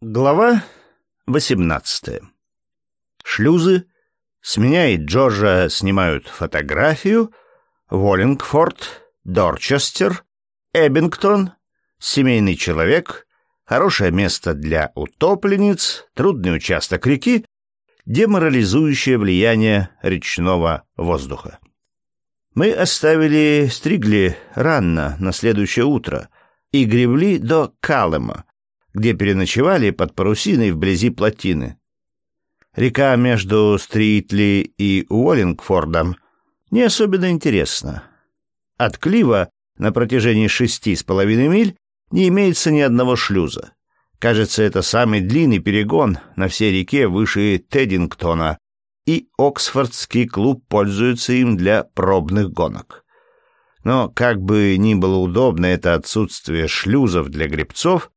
Глава 18. Шлюзы. Сменяет Джорджа, снимают фотографию. Воллингфорд, Дорчестер, Эббингтон, семейный человек, хорошее место для утопленниц, трудный участок реки, деморализующее влияние речного воздуха. Мы оставили Стригли рано на следующее утро и гребли до Калема, где переночевали под парусиной вблизи плотины. Река между Стритли и Уоллингфордом не особенно интересна. От Клива на протяжении шести с половиной миль не имеется ни одного шлюза. Кажется, это самый длинный перегон на всей реке выше Теддингтона, и Оксфордский клуб пользуется им для пробных гонок. Но как бы ни было удобно это отсутствие шлюзов для гребцов,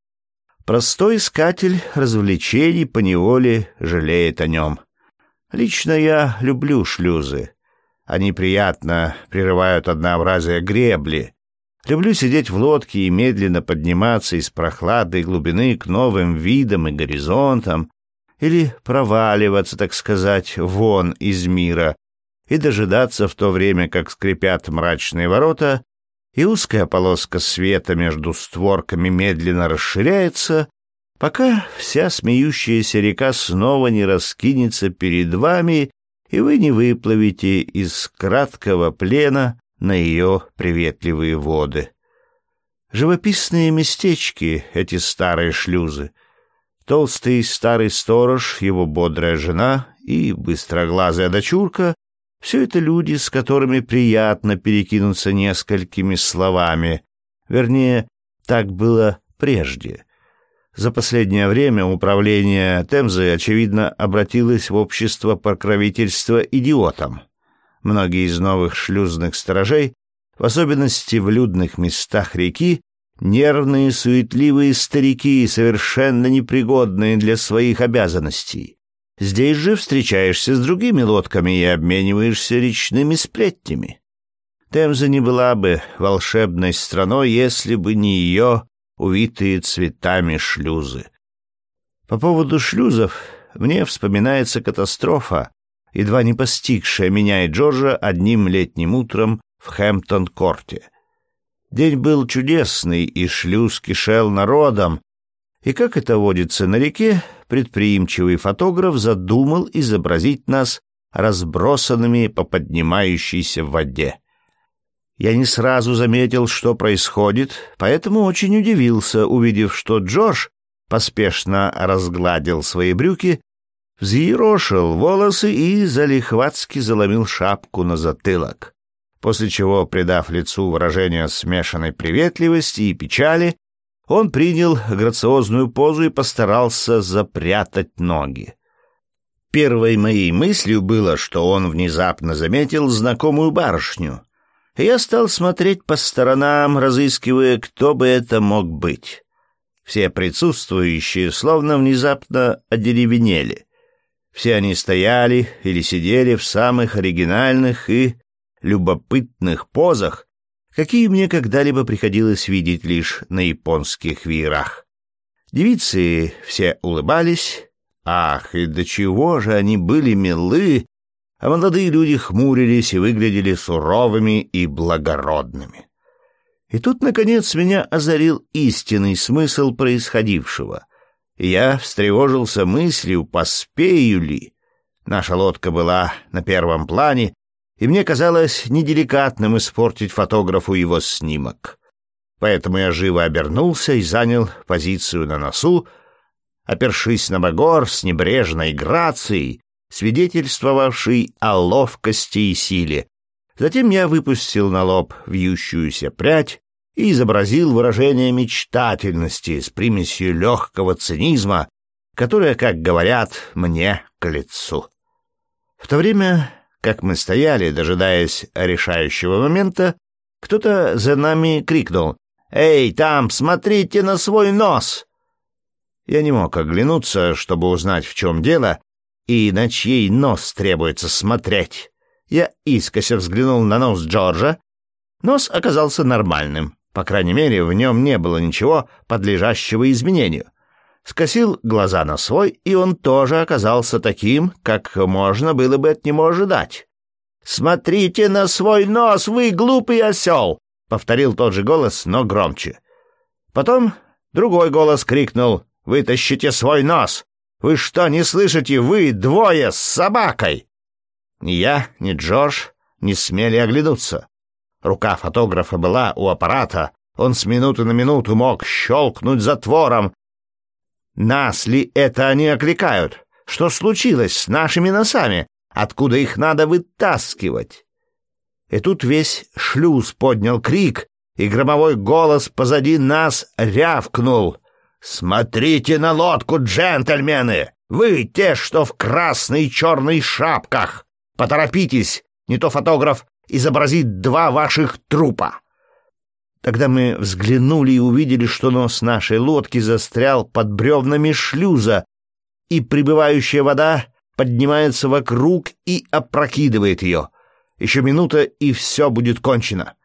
Простой искатель развлечений поневоле жалеет о нем. Лично я люблю шлюзы. Они приятно прерывают однообразие гребли. Люблю сидеть в лодке и медленно подниматься из прохладной глубины к новым видам и горизонтам, или проваливаться, так сказать, вон из мира и дожидаться в то время, как скрипят мрачные ворота, и узкая полоска света между створками медленно расширяется, пока вся смеющаяся река снова не раскинется перед вами, и вы не выплывете из краткого плена на ее приветливые воды. Живописные местечки эти старые шлюзы. Толстый старый сторож, его бодрая жена и быстроглазая дочурка все это люди, с которыми приятно перекинуться несколькими словами. Вернее, так было прежде. За последнее время управление Темзой, очевидно, обратилось в общество покровительства идиотам. Многие из новых шлюзных сторожей, в особенности в людных местах реки, нервные, суетливые старики, совершенно непригодные для своих обязанностей. Здесь же встречаешься с другими лодками и обмениваешься речными сплетнями. Темза не была бы волшебной страной, если бы не ее увитые цветами шлюзы. По поводу шлюзов мне вспоминается катастрофа, едва не постигшая меня и Джорджа одним летним утром в Хэмптон-корте. День был чудесный, и шлюз кишел народом, и, как это водится на реке, предприимчивый фотограф задумал изобразить нас разбросанными по поднимающейся воде. Я не сразу заметил, что происходит, поэтому очень удивился, увидев, что Джордж поспешно разгладил свои брюки, взъерошил волосы и залихватски заломил шапку на затылок, после чего, придав лицу выражение смешанной приветливости и печали, он принял грациозную позу и постарался запрятать ноги. Первой моей мыслью было, что он внезапно заметил знакомую барышню. Я стал смотреть по сторонам, разыскивая, кто бы это мог быть. Все присутствующие словно внезапно одеревенели. Все они стояли или сидели в самых оригинальных и любопытных позах, какие мне когда-либо приходилось видеть лишь на японских веерах. Девицы все улыбались. Ах, и до чего же они были милы, а молодые люди хмурились и выглядели суровыми и благородными. И тут, наконец, меня озарил истинный смысл происходившего. Я встревожился мыслью, поспею ли. Наша лодка была на первом плане, и мне казалось неделикатным испортить фотографу его снимок. Поэтому я живо обернулся и занял позицию на носу, опершись на багор с небрежной грацией, свидетельствовавшей о ловкости и силе. Затем я выпустил на лоб вьющуюся прядь и изобразил выражение мечтательности с примесью легкого цинизма, которое, как говорят, мне к лицу. В то время как мы стояли, дожидаясь решающего момента, кто-то за нами крикнул «Эй, там, смотрите на свой нос!» Я не мог оглянуться, чтобы узнать, в чем дело, и на чей нос требуется смотреть. Я искося взглянул на нос Джорджа. Нос оказался нормальным. По крайней мере, в нем не было ничего подлежащего изменению. Скосил глаза на свой, и он тоже оказался таким, как можно было бы от него ожидать. «Смотрите на свой нос, вы глупый осел!» — повторил тот же голос, но громче. Потом другой голос крикнул «Вытащите свой нос! Вы что, не слышите? Вы двое с собакой!» Ни я, ни Джордж не смели оглянуться. Рука фотографа была у аппарата, он с минуты на минуту мог щелкнуть затвором. Нас ли это они окликают? Что случилось с нашими носами? Откуда их надо вытаскивать? И тут весь шлюз поднял крик, и громовой голос позади нас рявкнул. «Смотрите на лодку, джентльмены! Вы те, что в красной и черной шапках! Поторопитесь, не то фотограф изобразит два ваших трупа!» Тогда мы взглянули и увидели, что нос нашей лодки застрял под бревнами шлюза, и прибывающая вода поднимается вокруг и опрокидывает ее. Еще минута, и все будет кончено.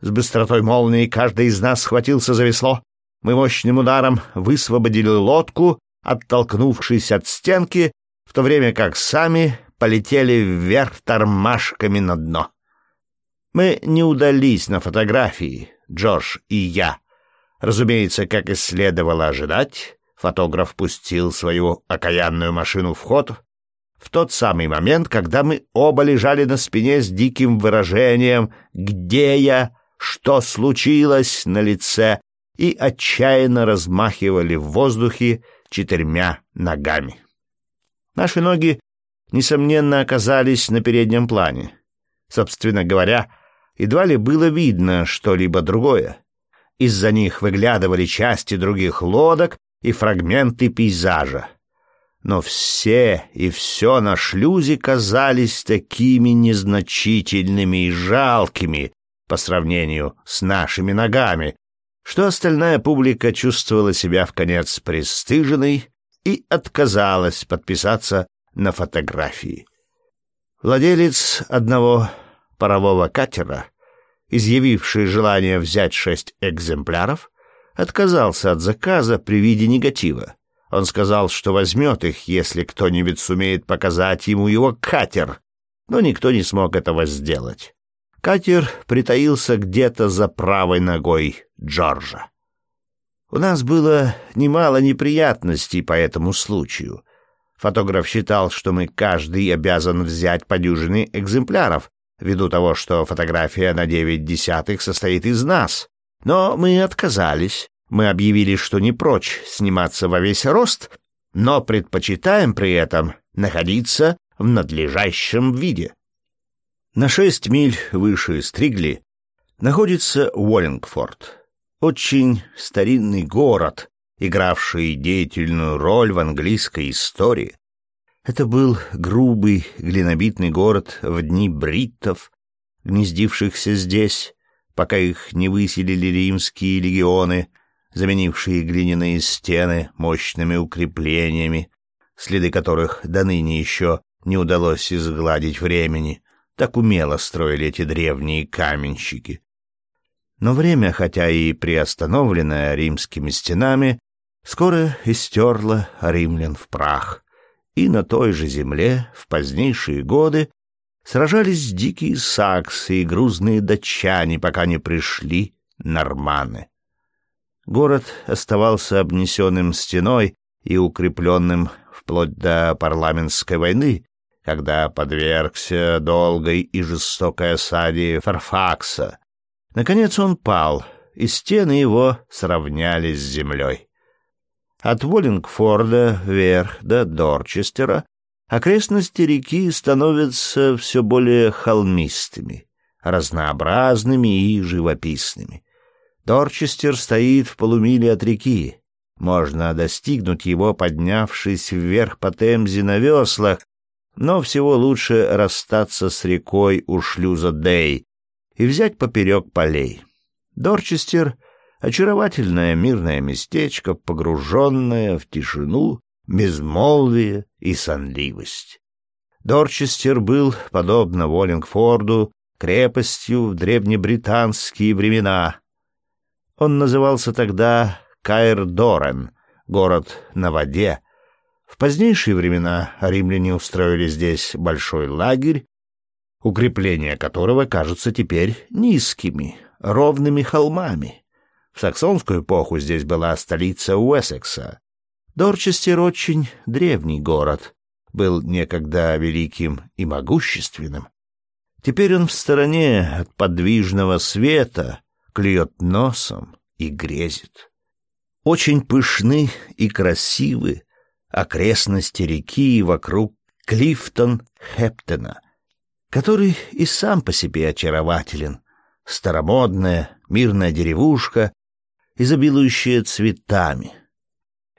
С быстротой молнии каждый из нас схватился за весло. Мы мощным ударом высвободили лодку, оттолкнувшись от стенки, в то время как сами полетели вверх тормашками на дно. Мы не удались на фотографии, Джош и я. Разумеется, как и следовало ожидать, фотограф пустил свою окаянную машину в ход в тот самый момент, когда мы оба лежали на спине с диким выражением «Где я? Что случилось?» на лице и отчаянно размахивали в воздухе четырьмя ногами. Наши ноги, несомненно, оказались на переднем плане. Собственно говоря, едва ли было видно что-либо другое. Из-за них выглядывали части других лодок и фрагменты пейзажа. Но все и все на шлюзе казались такими незначительными и жалкими по сравнению с нашими ногами, что остальная публика чувствовала себя в конец пристыженной и отказалась подписаться на фотографии. Владелец одного парового катера, изъявивший желание взять шесть экземпляров, отказался от заказа при виде негатива. Он сказал, что возьмет их, если кто-нибудь сумеет показать ему его катер, но никто не смог этого сделать. Катер притаился где-то за правой ногой Джорджа. У нас было немало неприятностей по этому случаю. Фотограф считал, что мы каждый обязан взять по дюжине экземпляров, ввиду того, что фотография на девять десятых состоит из нас. Но мы отказались. Мы объявили, что не прочь сниматься во весь рост, но предпочитаем при этом находиться в надлежащем виде. На шесть миль выше Стригли находится Уоллингфорд, очень старинный город, игравший деятельную роль в английской истории. Это был грубый, глинобитный город в дни бриттов, гнездившихся здесь, пока их не выселили римские легионы, заменившие глиняные стены мощными укреплениями, следы которых до ныне еще не удалось изгладить времени. Так умело строили эти древние каменщики. Но время, хотя и приостановленное римскими стенами, скоро истерло римлян в прах — и на той же земле в позднейшие годы сражались дикие саксы и грузные датчане, пока не пришли норманы. Город оставался обнесенным стеной и укрепленным вплоть до парламентской войны, когда подвергся долгой и жестокой осаде Фарфакса. Наконец он пал, и стены его сравнялись с землей. От Воллингфорда вверх до Дорчестера окрестности реки становятся все более холмистыми, разнообразными и живописными. Дорчестер стоит в полумиле от реки. Можно достигнуть его, поднявшись вверх по Темзе на веслах, но всего лучше расстаться с рекой у шлюза Дей и взять поперек полей. Дорчестер — очаровательное мирное местечко, погруженное в тишину, безмолвие и сонливость. Дорчестер был, подобно Уоллингфорду, крепостью в древнебританские времена. Он назывался тогда Каэр-Дорен, город на воде. В позднейшие времена римляне устроили здесь большой лагерь, укрепления которого кажутся теперь низкими, ровными холмами. В саксонскую эпоху здесь была столица Уэссекса. Дорчестер очень древний город, был некогда великим и могущественным. Теперь он в стороне от подвижного света, клюет носом и грезит. Очень пышны и красивы окрестности реки вокруг Клифтон-Хептона, который и сам по себе очарователен. Старомодная, мирная деревушка, изобилующая цветами.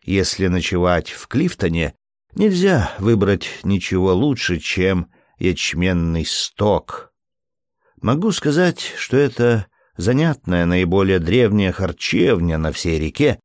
Если ночевать в Клифтоне, нельзя выбрать ничего лучше, чем ячменный сток. Могу сказать, что это занятная, наиболее древняя харчевня на всей реке.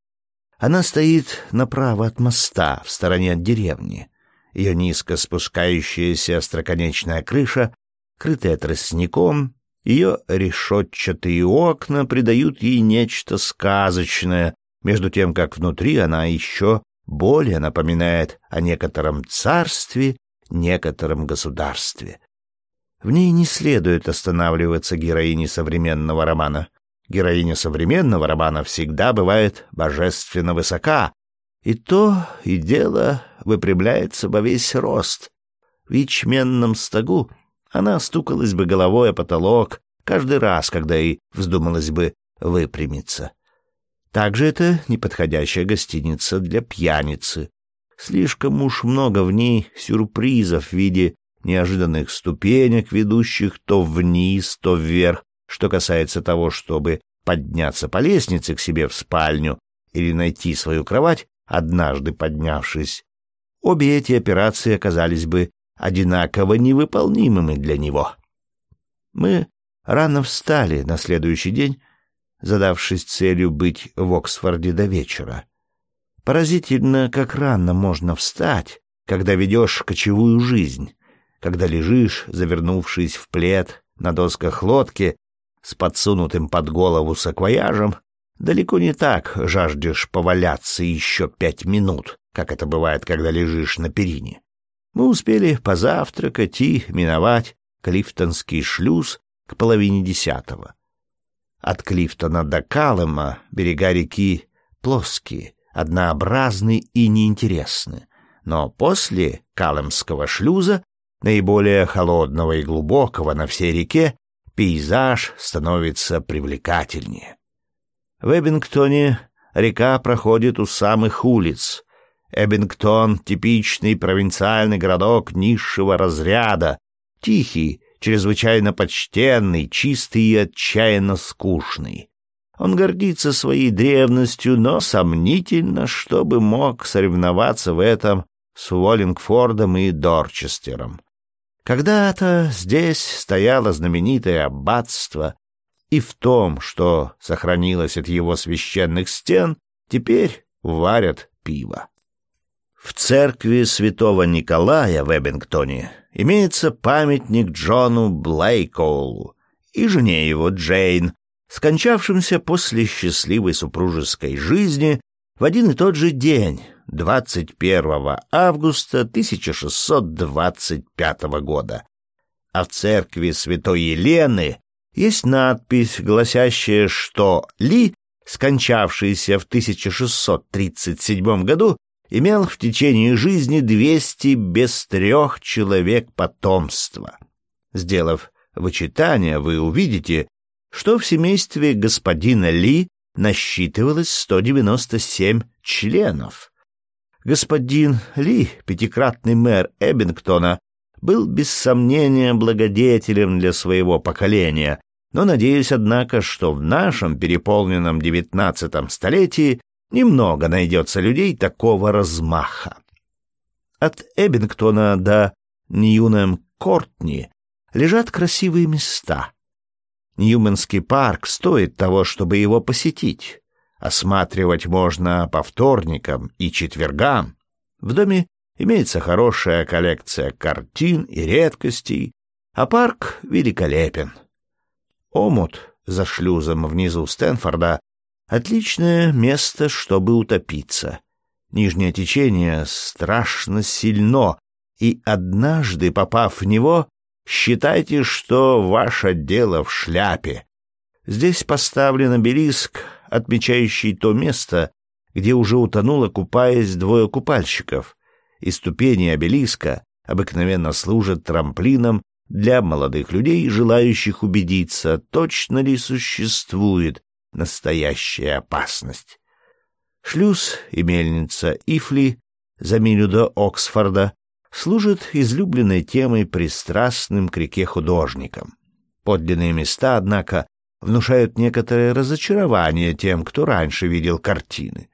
Она стоит направо от моста, в стороне от деревни. Ее низко спускающаяся остроконечная крыша, крытая тростником, ее решетчатые окна придают ей нечто сказочное, между тем, как внутри она еще более напоминает о некотором царстве, некотором государстве. В ней не следует останавливаться героине современного романа. Героиня современного романа всегда бывает божественно высока, и то и дело выпрямляется во весь рост. В ячменном стогу она стукалась бы головой о потолок каждый раз, когда ей вздумалось бы выпрямиться. Также это неподходящая гостиница для пьяницы. Слишком уж много в ней сюрпризов в виде неожиданных ступенек, ведущих то вниз, то вверх, что касается того, чтобы подняться по лестнице к себе в спальню или найти свою кровать, однажды поднявшись. Обе эти операции оказались бы одинаково невыполнимыми для него. Мы рано встали на следующий день задавшись целью быть в Оксфорде до вечера. Поразительно, как рано можно встать, когда ведешь кочевую жизнь, когда лежишь, завернувшись в плед на досках лодки с подсунутым под голову саквояжем, далеко не так жаждешь поваляться еще пять минут, как это бывает, когда лежишь на перине. Мы успели позавтракать и миновать Клифтонский шлюз к половине десятого. От Клифтона до Калыма берега реки плоские, однообразны и неинтересны, но после Калымского шлюза, наиболее холодного и глубокого на всей реке, пейзаж становится привлекательнее. В Эббингтоне река проходит у самых улиц. Эббингтон — типичный провинциальный городок низшего разряда, тихий, чрезвычайно почтенный, чистый и отчаянно скучный. Он гордится своей древностью, но сомнительно, чтобы мог соревноваться в этом с Уоллингфордом и Дорчестером. Когда-то здесь стояло знаменитое аббатство, и в том, что сохранилось от его священных стен, теперь варят пиво. В церкви святого Николая в Эббингтоне имеется памятник Джону Блейкоулу и жене его Джейн, скончавшимся после счастливой супружеской жизни в один и тот же день, 21 августа 1625 года. А в церкви святой Елены есть надпись, гласящая, что Ли, скончавшийся в 1637 году, имел в течение жизни двести без трех человек потомства. Сделав вычитание, вы увидите, что в семействе господина Ли насчитывалось 197 членов. Господин Ли, пятикратный мэр Эббингтона, был без сомнения благодетелем для своего поколения, но надеюсь, однако, что в нашем переполненном девятнадцатом столетии немного найдется людей такого размаха. От Эббингтона до Ньюнем-Кортни лежат красивые места. Ньюменский парк стоит того, чтобы его посетить. Осматривать можно по вторникам и четвергам. В доме имеется хорошая коллекция картин и редкостей, а парк великолепен. Омут за шлюзом внизу Стэнфорда Отличное место, чтобы утопиться. Нижнее течение страшно сильно, и однажды, попав в него, считайте, что ваше дело в шляпе. Здесь поставлен обелиск, отмечающий то место, где уже утонуло, купаясь, двое купальщиков, и ступени обелиска обыкновенно служат трамплином для молодых людей, желающих убедиться, точно ли существует настоящая опасность. Шлюз и мельница Ифли за милю до Оксфорда служат излюбленной темой пристрастным к реке художникам. Подлинные места, однако, внушают некоторое разочарование тем, кто раньше видел картины.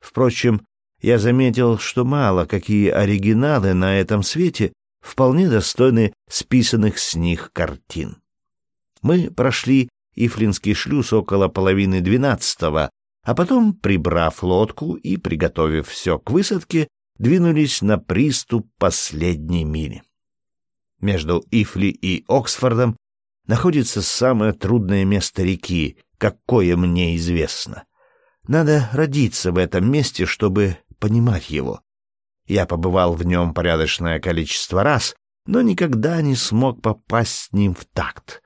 Впрочем, я заметил, что мало какие оригиналы на этом свете вполне достойны списанных с них картин. Мы прошли Ифлинский шлюз около половины двенадцатого, а потом, прибрав лодку и приготовив все к высадке, двинулись на приступ последней мили. Между Ифли и Оксфордом находится самое трудное место реки, какое мне известно. Надо родиться в этом месте, чтобы понимать его. Я побывал в нем порядочное количество раз, но никогда не смог попасть с ним в такт.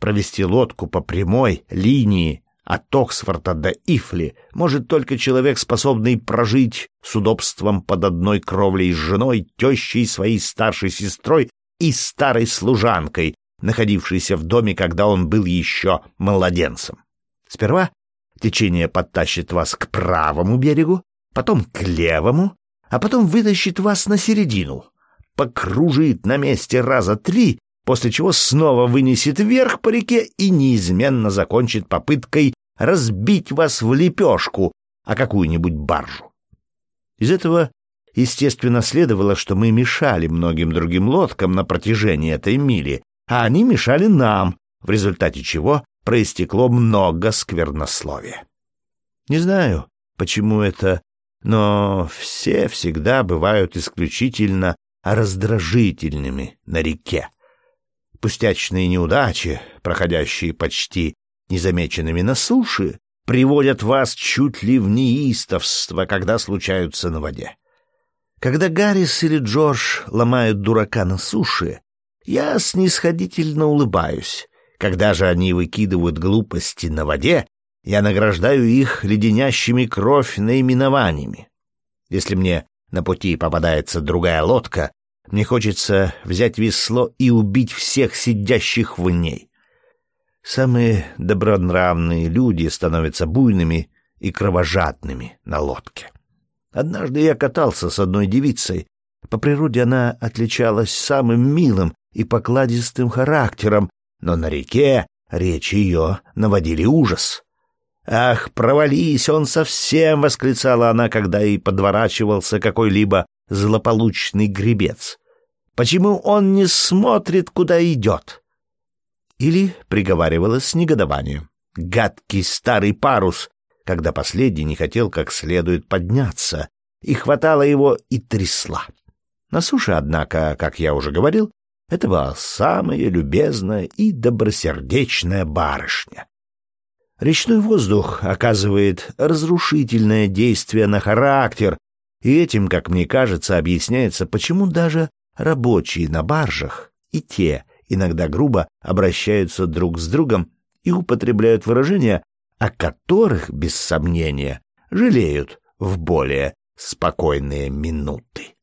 Провести лодку по прямой линии от Оксфорда до Ифли может только человек, способный прожить с удобством под одной кровлей с женой, тещей своей старшей сестрой и старой служанкой, находившейся в доме, когда он был еще младенцем. Сперва течение подтащит вас к правому берегу, потом к левому, а потом вытащит вас на середину, покружит на месте раза три после чего снова вынесет вверх по реке и неизменно закончит попыткой разбить вас в лепешку, а какую-нибудь баржу. Из этого, естественно, следовало, что мы мешали многим другим лодкам на протяжении этой мили, а они мешали нам, в результате чего проистекло много сквернословия. Не знаю, почему это, но все всегда бывают исключительно раздражительными на реке. Пустячные неудачи, проходящие почти незамеченными на суше, приводят вас чуть ли в неистовство, когда случаются на воде. Когда Гаррис или Джордж ломают дурака на суше, я снисходительно улыбаюсь. Когда же они выкидывают глупости на воде, я награждаю их леденящими кровь наименованиями. Если мне на пути попадается другая лодка, мне хочется взять весло и убить всех сидящих в ней. Самые добронравные люди становятся буйными и кровожадными на лодке. Однажды я катался с одной девицей. По природе она отличалась самым милым и покладистым характером, но на реке речи ее наводили ужас. «Ах, провались он совсем!» — восклицала она, когда и подворачивался какой-либо злополучный гребец. «Почему он не смотрит, куда идет?» или приговаривалось с негодованием. «Гадкий старый парус!» когда последний не хотел как следует подняться, и хватала его и трясла. На суше, однако, как я уже говорил, это была самая любезная и добросердечная барышня. Речной воздух оказывает разрушительное действие на характер, и этим, как мне кажется, объясняется, почему даже рабочие на баржах и те иногда грубо обращаются друг с другом и употребляют выражения, о которых, без сомнения, жалеют в более спокойные минуты.